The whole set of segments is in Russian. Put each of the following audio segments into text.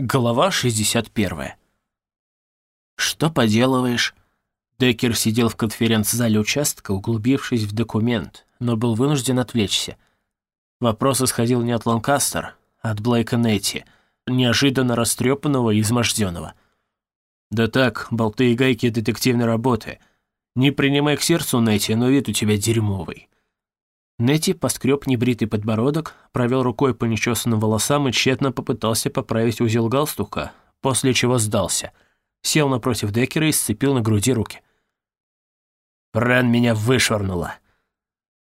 Глава 61. «Что поделываешь?» Деккер сидел в конференц-зале участка, углубившись в документ, но был вынужден отвлечься. Вопрос исходил не от Ланкастер, а от Блейка Нетти, неожиданно растрепанного и изможденного. «Да так, болты и гайки детективной работы. Не принимай к сердцу, Нетти, но вид у тебя дерьмовый». Нети поскреб небритый подбородок, провел рукой по нечесанным волосам и тщетно попытался поправить узел галстука, после чего сдался. Сел напротив Деккера и сцепил на груди руки. «Рен меня вышвырнула!»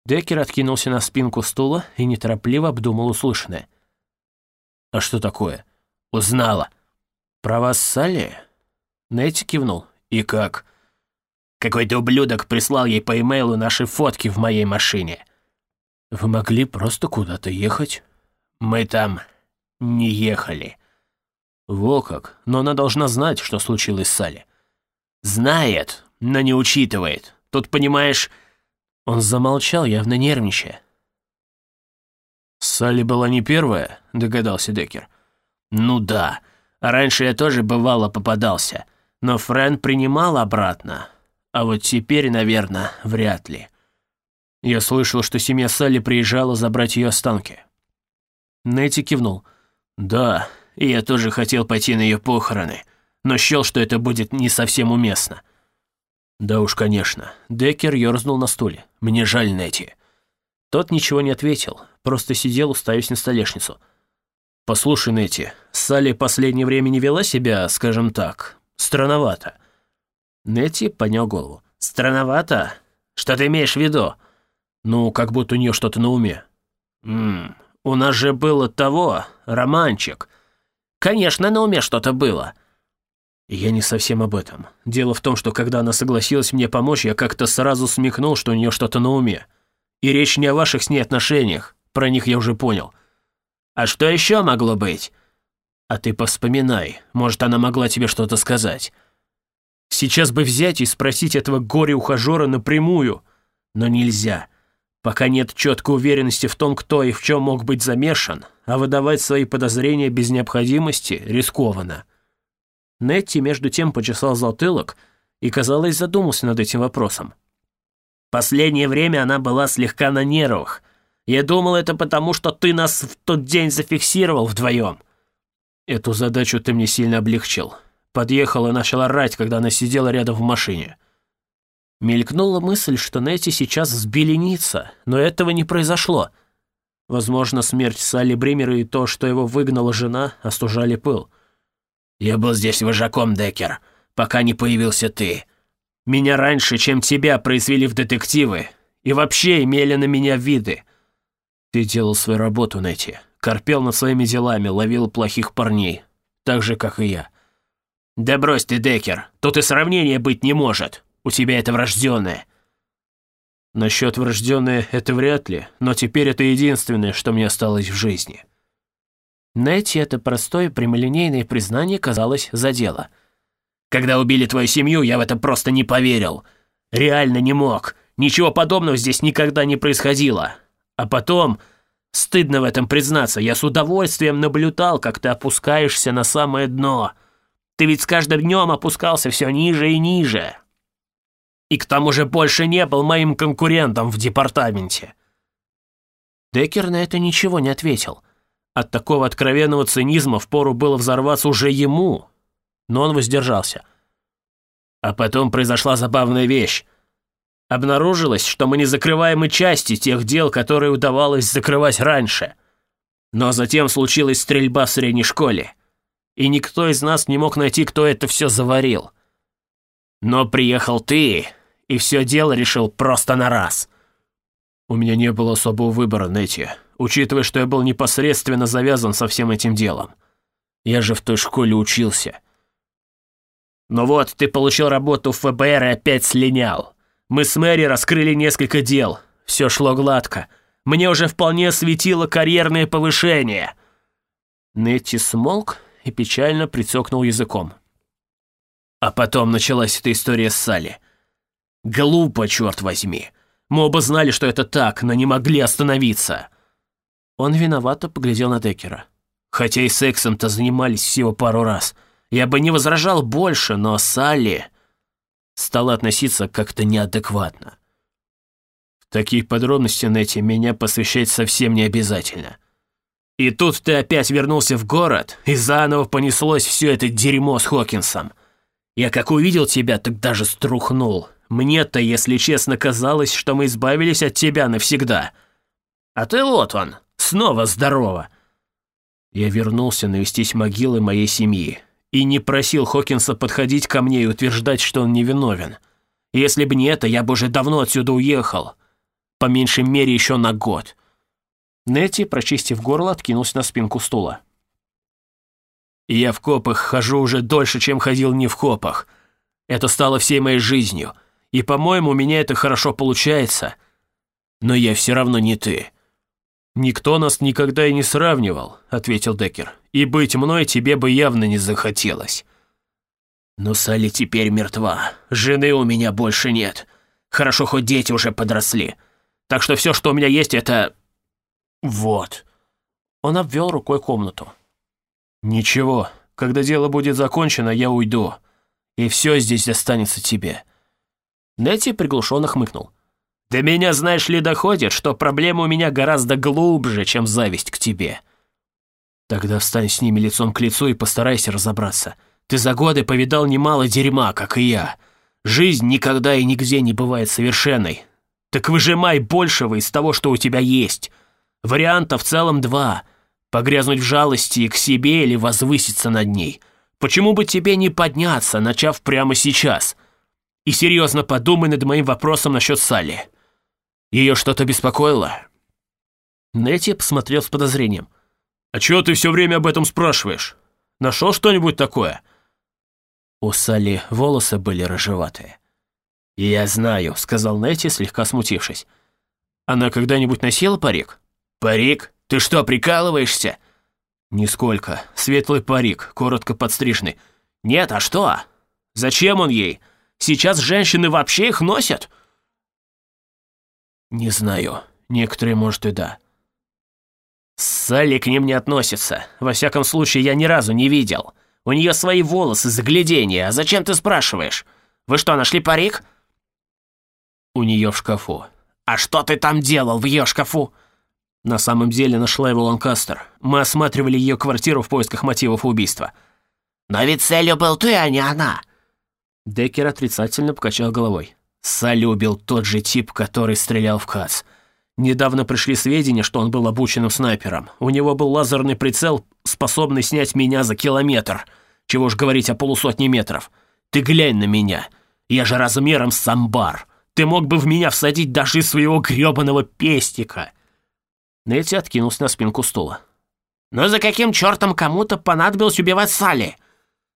Деккер откинулся на спинку стула и неторопливо обдумал услышанное. «А что такое?» «Узнала». «Про вас Салли?» Нетти кивнул. «И как?» «Какой-то ублюдок прислал ей по имейлу наши фотки в моей машине». Вы могли просто куда-то ехать? Мы там не ехали. Во как, но она должна знать, что случилось с Салли. Знает, но не учитывает. Тут, понимаешь... Он замолчал, явно нервничая. «Салли была не первая», — догадался Деккер. «Ну да. Раньше я тоже бывало попадался. Но Френ принимал обратно. А вот теперь, наверное, вряд ли. Я слышал, что семья Салли приезжала забрать ее останки. Нэти кивнул. «Да, я тоже хотел пойти на ее похороны, но счел, что это будет не совсем уместно». «Да уж, конечно». Деккер ерзнул на стуле. «Мне жаль, Нэти». Тот ничего не ответил, просто сидел, уставясь на столешницу. «Послушай, Нэти, Салли последнее время не вела себя, скажем так, странновато». Нэти поднял голову. «Странновато? Что ты имеешь в виду?» Ну, как будто у нее что-то на уме. Ммм, у нас же было того, романчик. Конечно, на уме что-то было. Я не совсем об этом. Дело в том, что когда она согласилась мне помочь, я как-то сразу смекнул, что у нее что-то на уме. И речь не о ваших с ней отношениях, про них я уже понял. А что еще могло быть? А ты повспоминай, может, она могла тебе что-то сказать. Сейчас бы взять и спросить этого горе-ухажера напрямую, но нельзя. Пока нет четкой уверенности в том, кто и в чем мог быть замешан, а выдавать свои подозрения без необходимости рискованно. Нетти между тем почесал затылок и, казалось, задумался над этим вопросом. Последнее время она была слегка на нервах. Я думал, это потому, что ты нас в тот день зафиксировал вдвоем. Эту задачу ты мне сильно облегчил. Подъехал и начал орать, когда она сидела рядом в машине. Мелькнула мысль, что Нетти сейчас взбеленится, но этого не произошло. Возможно, смерть Салли Бримера и то, что его выгнала жена, остужали пыл. «Я был здесь вожаком, Деккер, пока не появился ты. Меня раньше, чем тебя, произвели в детективы, и вообще имели на меня виды. Ты делал свою работу, Нетти, корпел над своими делами, ловил плохих парней, так же, как и я». «Да брось ты, Деккер, тут и сравнения быть не может. У тебя это врожденное». Насчет врожденное это вряд ли, но теперь это единственное, что мне осталось в жизни. Нетти это простое прямолинейное признание, казалось, задело. «Когда убили твою семью, я в это просто не поверил. Реально не мог. Ничего подобного здесь никогда не происходило. А потом, стыдно в этом признаться, я с удовольствием наблюдал, как ты опускаешься на самое дно. Ты ведь с каждым днем опускался все ниже и ниже, и к тому же больше не был моим конкурентом в департаменте». Деккер на это ничего не ответил. От такого откровенного цинизма впору было взорваться уже ему, но он воздержался. А потом произошла забавная вещь. Обнаружилось, что мы не закрываем и части тех дел, которые удавалось закрывать раньше. Но затем случилась стрельба в средней школе, и никто из нас не мог найти, кто это все заварил. Но приехал ты, и все дело решил просто на раз. У меня не было особого выбора, Нэти, учитывая, что я был непосредственно завязан со всем этим делом. Я же в той школе учился. Ну вот, ты получил работу в ФБР и опять слинял. Мы с Мэри раскрыли несколько дел. Все шло гладко. Мне уже вполне светило карьерное повышение. Нетти смолк и печально прицокнул языком. А потом началась эта история с Салли. Глупо, черт возьми. Мы оба знали, что это так, но не могли остановиться. Он виновато поглядел на Деккера. Хотя и сексом-то занимались всего пару раз. Я бы не возражал больше, но Салли стала относиться как-то неадекватно. В такие подробности, Нэти, меня посвящать совсем не обязательно. И тут ты опять вернулся в город, и заново понеслось все это дерьмо с Хокинсом. Я как увидел тебя, так даже струхнул. Мне-то, если честно, казалось, что мы избавились от тебя навсегда. А ты вот он, снова здорово. Я вернулся навестить могилы моей семьи и не просил Хокинса подходить ко мне и утверждать, что он невиновен. Если бы не это, я бы уже давно отсюда уехал. По меньшей мере еще на год. Нетти, прочистив горло, откинулся на спинку стула. «Я в копах хожу уже дольше, чем ходил не в копах. Это стало всей моей жизнью, и, по-моему, у меня это хорошо получается. Но я все равно не ты». «Никто нас никогда и не сравнивал», — ответил Деккер. «И быть мной тебе бы явно не захотелось». «Но Салли теперь мертва. Жены у меня больше нет. Хорошо, хоть дети уже подросли. Так что все, что у меня есть, это «Вот». Он обвел рукой комнату. «Ничего, когда дело будет закончено, я уйду, и все здесь останется тебе». Нетти приглушенно хмыкнул. «До меня, знаешь ли, доходит, что проблема у меня гораздо глубже, чем зависть к тебе». «Тогда встань с ними лицом к лицу и постарайся разобраться. Ты за годы повидал немало дерьма, как и я. Жизнь никогда и нигде не бывает совершенной. Так выжимай большего из того, что у тебя есть». Вариантов в целом два. Погрязнуть в жалости к себе или возвыситься над ней. Почему бы тебе не подняться, начав прямо сейчас? И серьезно подумай над моим вопросом насчет Салли. Ее что-то беспокоило?» Нетти посмотрел с подозрением. «А чего ты все время об этом спрашиваешь? Нашел что-нибудь такое?» У Салли волосы были рыжеватые. «Я знаю», — сказал Нетти, слегка смутившись. «Она когда-нибудь носила парик?» «Парик? Ты что, прикалываешься?» «Нисколько. Светлый парик, коротко подстриженный». «Нет, а что? Зачем он ей? Сейчас женщины вообще их носят?» «Не знаю. Некоторые, может, и да». «Салли к ним не относится. Во всяком случае, я ни разу не видел. У нее свои волосы, загляденье. А зачем ты спрашиваешь? Вы что, нашли парик?» «У нее в шкафу». «А что ты там делал в ее шкафу?» На самом деле нашла его Ланкастер. Мы осматривали ее квартиру в поисках мотивов убийства. «Но ведь целью был ты, а не она!» Деккер отрицательно покачал головой. Салли убил тот же тип, который стрелял в Кац. Недавно пришли сведения, что он был обученным снайпером. У него был лазерный прицел, способный снять меня за километр. Чего ж говорить о полусотни метров. Ты глянь на меня. Я же размером с самбар. Ты мог бы в меня всадить даже из своего грёбаного пестика. Нетти откинулся на спинку стула. «Но за каким чертом кому-то понадобилось убивать Салли?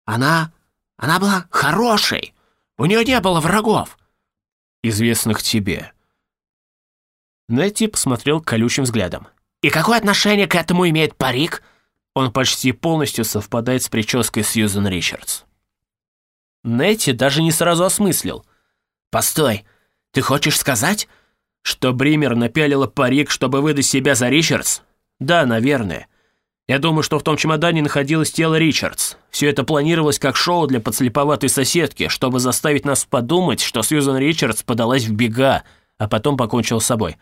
Она... она была хорошей. У нее не было врагов». «Известных тебе». Нетти посмотрел колючим взглядом. «И какое отношение к этому имеет парик?» Он почти полностью совпадает с прической Сьюзен Ричардс. Нетти даже не сразу осмыслил. «Постой, ты хочешь сказать, что Бример напялила парик, чтобы выдать себя за Ричардс? Да, наверное. Я думаю, что в том чемодане находилось тело Ричардс. Все это планировалось как шоу для подслеповатой соседки, чтобы заставить нас подумать, что Сьюзан Ричардс подалась в бега, а потом покончила с собой.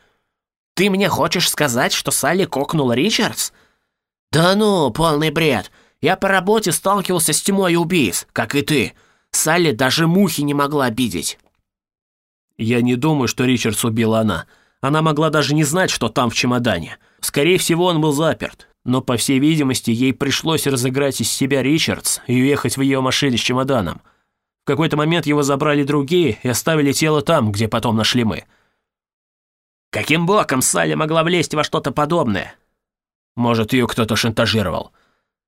«Ты мне хочешь сказать, что Салли кокнула Ричардс?» «Да ну, полный бред. Я по работе сталкивался с тьмой убийц, как и ты. Салли даже мухи не могла обидеть. Я не думаю, что Ричардс убила она. Она могла даже не знать, что там в чемодане. Скорее всего, он был заперт. Но, по всей видимости, ей пришлось разыграть из себя Ричардс и уехать в ее машине с чемоданом. В какой-то момент его забрали другие и оставили тело там, где потом нашли мы. Каким боком Салли могла влезть во что-то подобное? Может, ее кто-то шантажировал.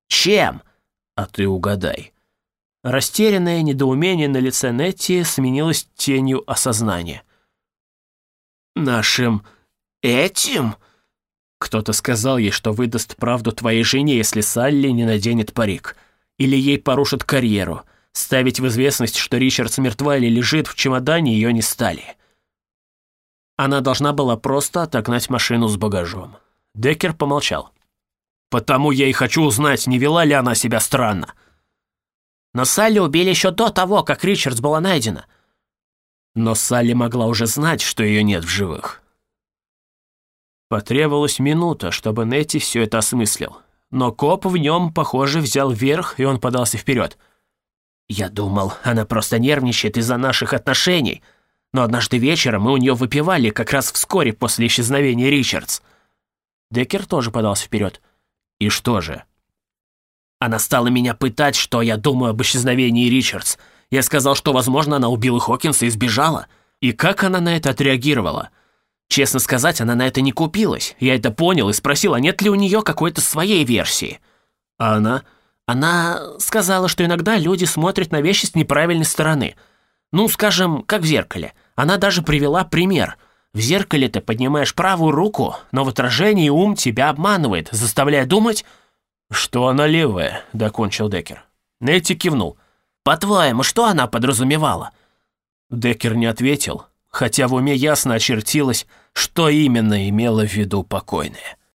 Чем? А ты угадай. Растерянное недоумение на лице Нетти сменилось тенью осознания. «Нашим этим?» Кто-то сказал ей, что выдаст правду твоей жене, если Салли не наденет парик. Или ей порушат карьеру. Ставить в известность, что Ричардс мертва или лежит в чемодане, ее не стали. Она должна была просто отогнать машину с багажом. Деккер помолчал. Потому я и хочу узнать, не вела ли она себя странно. Но Салли убили еще до того, как Ричардс была найдена. Но Салли могла уже знать, что ее нет в живых. Потребовалась минута, чтобы Нетти все это осмыслил. Но коп в нем, похоже, взял верх, и он подался вперед. «Я думал, она просто нервничает из-за наших отношений. Но однажды вечером мы у нее выпивали как раз вскоре после исчезновения Ричардс». Деккер тоже подался вперед. «И что же?» Она стала меня пытать, что я думаю об исчезновении Ричардс. Я сказал, что, возможно, она убила Хокинса и сбежала. И как она на это отреагировала? Честно сказать, она на это не купилась. Я это понял и спросил, а нет ли у нее какой-то своей версии. А она? Она сказала, что иногда люди смотрят на вещи с неправильной стороны. Ну, скажем, как в зеркале. Она даже привела пример. В зеркале ты поднимаешь правую руку, но в отражении ум тебя обманывает, заставляя думать, «Что она левая?» — докончил Деккер. Нетти кивнул. «По-твоему, что она подразумевала?» Деккер не ответил, хотя в уме ясно очертилось, что именно имела в виду покойная.